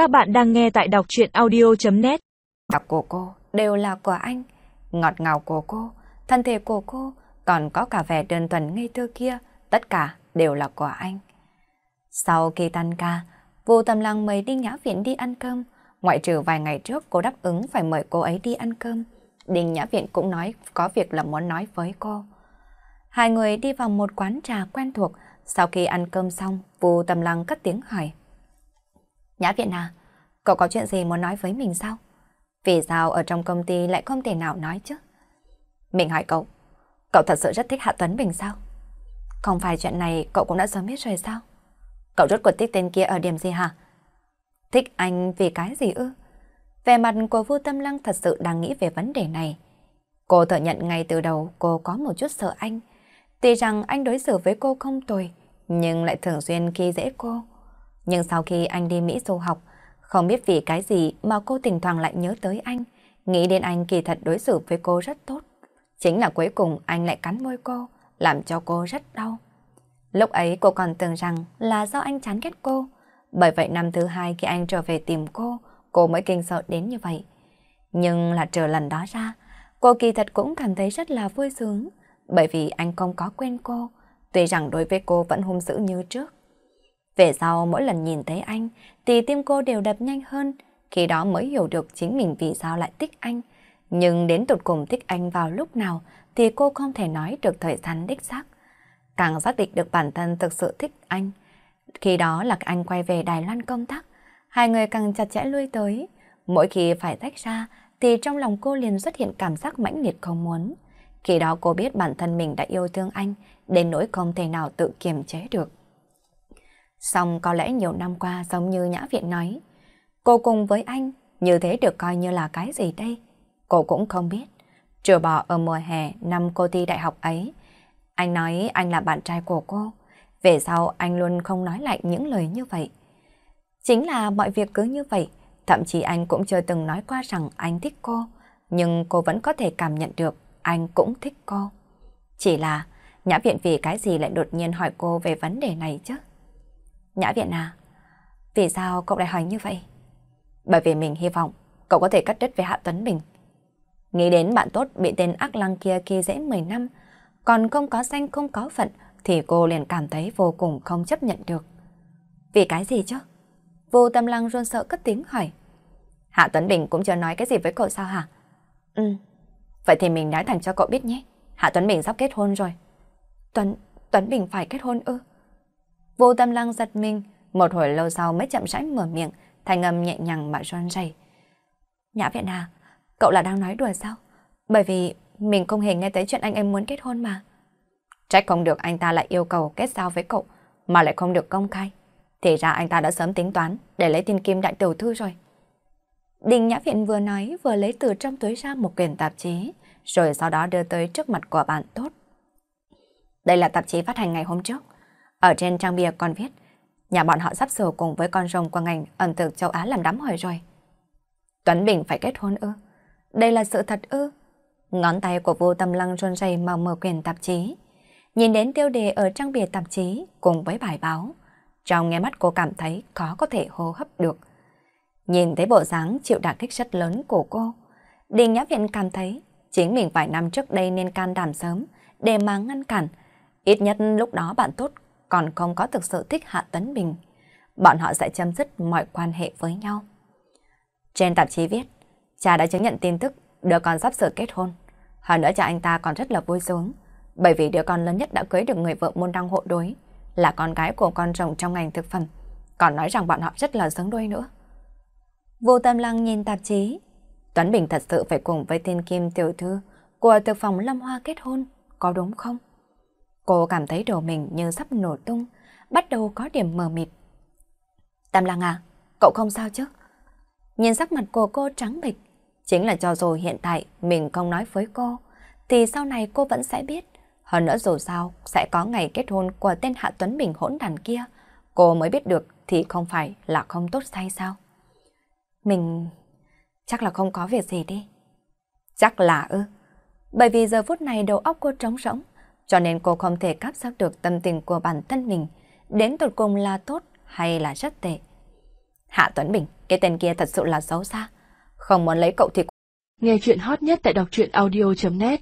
Các bạn đang nghe tại đọc chuyện audio.net Đọc của cô đều là của anh, ngọt ngào của cô, thân thể của cô, còn có cả vẻ đơn thuần ngây thơ kia, tất cả đều là của anh. Sau khi tan ca, vô tâm lăng mời đi nhã viện đi ăn cơm, ngoại trừ vài ngày trước cô đáp ứng phải mời cô ấy đi ăn cơm. Đình Nhã Viện cũng nói có việc là muốn nói với cô. Hai người đi vào một quán trà quen thuộc, sau khi ăn cơm xong, Vu Tâm Lăng cất tiếng hỏi. Nhã Viện à, cậu có chuyện gì muốn nói với mình sao? Vì sao ở trong công ty lại không thể nào nói chứ? Mình hỏi cậu, cậu thật sự rất thích Hạ Tuấn Bình sao? Không phải chuyện này cậu cũng đã sớm biết rồi sao? Cậu rốt cuộc thích tên kia ở điểm gì hả? Thích anh vì cái gì ư? Về mặt của Vu Tâm Lăng thật sự đang nghĩ về vấn đề này. Cô thừa nhận ngay từ đầu cô có một chút sợ anh. Tuy rằng anh đối xử với cô không tồi, nhưng lại thường xuyên khi dễ cô. Nhưng sau khi anh đi Mỹ du học, không biết vì cái gì mà cô thỉnh thoảng lại nhớ tới anh, nghĩ đến anh kỳ thật đối xử với cô rất tốt. Chính là cuối cùng anh lại cắn môi cô, làm cho cô rất đau. Lúc ấy cô còn tưởng rằng là do anh chán ghét cô. Bởi vậy năm thứ hai khi anh trở về tìm cô, cô mới kinh sợ đến như vậy. Nhưng là trở lần đó ra, cô kỳ thật cũng cảm thấy rất là vui sướng, bởi vì anh không có quên cô, tuy rằng đối với cô vẫn hung dữ như trước. Về sau mỗi lần nhìn thấy anh thì tim cô đều đập nhanh hơn, khi đó mới hiểu được chính mình vì sao lại thích anh. Nhưng đến tụt cùng thích anh vào lúc nào thì cô không thể nói được thời gian đích xác. Càng xác định được bản thân thực sự thích anh. Khi đó là anh quay về Đài Loan công tác, hai người càng chặt chẽ lui tới. Mỗi khi phải tách ra thì trong lòng cô liền xuất hiện cảm giác mãnh liệt không muốn. Khi đó cô biết bản thân mình đã yêu thương anh, đến nỗi không thể nào tự kiềm chế được. Xong có lẽ nhiều năm qua giống như Nhã Viện nói, cô cùng với anh như thế được coi như là cái gì đây? Cô cũng không biết. Trừ bỏ ở mùa hè năm cô thi đại học ấy, anh nói anh là bạn trai của cô. Về sau anh luôn không nói lại những lời như vậy. Chính là mọi việc cứ như vậy, thậm chí anh cũng chưa từng nói qua rằng anh thích cô, nhưng cô vẫn có thể cảm nhận được anh cũng thích cô. Chỉ là Nhã Viện vì cái gì lại đột nhiên hỏi cô về vấn đề này chứ? Nhã Viện à, vì sao cậu lại hỏi như vậy? Bởi vì mình hy vọng cậu có thể cắt đứt với Hạ Tuấn Bình. Nghĩ đến bạn tốt bị tên ác lăng kia khi dễ 10 năm, còn không có danh không có phận thì cô liền cảm thấy vô cùng không chấp nhận được. Vì cái gì chứ? Vô tâm lăng run sợ cất tiếng hỏi. Hạ Tuấn Bình cũng chưa nói cái gì với cậu sao hả? Ừ. Vậy thì mình nói thẳng cho cậu biết nhé. Hạ Tuấn Bình sắp kết hôn rồi. Tuấn, Tuấn Bình phải kết hôn ư? Vô tâm lăng giật mình, một hồi lâu sau mới chậm rãi mở miệng, thành âm nhẹ nhàng mà run rẩy. Nhã Viện à, cậu là đang nói đùa sao? Bởi vì mình không hề nghe tới chuyện anh em muốn kết hôn mà. Trách không được anh ta lại yêu cầu kết giao với cậu, mà lại không được công khai. Thì ra anh ta đã sớm tính toán để lấy tin kim đại tiểu thư rồi. Đình Nhã Viện vừa nói vừa lấy từ trong túi ra một quyển tạp chí, rồi sau đó đưa tới trước mặt của bạn tốt. Đây là tạp chí phát hành ngày hôm trước. Ở trên trang bìa còn viết, nhà bọn họ sắp sửa cùng với con rồng của ngành ẩn thực châu Á làm đám hỏi rồi. Tuấn Bình phải kết hôn ư? Đây là sự thật ư? Ngón tay của vô tâm lăng run rẩy mà mở quyển tạp chí. Nhìn đến tiêu đề ở trang bìa tạp chí cùng với bài báo. Trong nghe mắt cô cảm thấy khó có thể hô hấp được. Nhìn thấy bộ dáng chịu đả kích rất lớn của cô, Đình Nhã Viện cảm thấy chính mình vài năm trước đây nên can đảm sớm để mà ngăn cản. Ít nhất lúc đó bạn tốt còn không có thực sự thích Hạ Tấn Bình. Bọn họ sẽ chấm dứt mọi quan hệ với nhau. Trên tạp chí viết, cha đã chứng nhận tin tức đứa con sắp sửa kết hôn. Hơn nữa cha anh ta còn rất là vui sướng, bởi vì đứa con lớn nhất đã cưới được người vợ môn đăng hộ đối, là con gái của con rồng trong ngành thực phẩm, còn nói rằng bọn họ rất là sướng đôi nữa. Vô tâm lăng nhìn tạp chí, Tuấn Bình thật sự phải cùng với thiên kim tiểu thư của thực phòng Lâm Hoa kết hôn, có đúng không? Cô cảm thấy đầu mình như sắp nổ tung, bắt đầu có điểm mờ mịt. Tam Lăng à, cậu không sao chứ? Nhìn sắc mặt của cô trắng bệch, chính là cho dù hiện tại mình không nói với cô, thì sau này cô vẫn sẽ biết. Hơn nữa dù sao, sẽ có ngày kết hôn của tên Hạ Tuấn Bình hỗn đàn kia. Cô mới biết được thì không phải là không tốt say sao? Mình... chắc là không có việc gì đi. Chắc là ư. Bởi vì giờ phút này đầu óc cô trống rỗng, cho nên cô không thể cắp xác được tâm tình của bản thân mình, đến tột cùng là tốt hay là rất tệ. Hạ Tuấn Bình, cái tên kia thật sự là xấu xa. Không muốn lấy cậu thì... Nghe chuyện hot nhất tại đọc truyện audio.net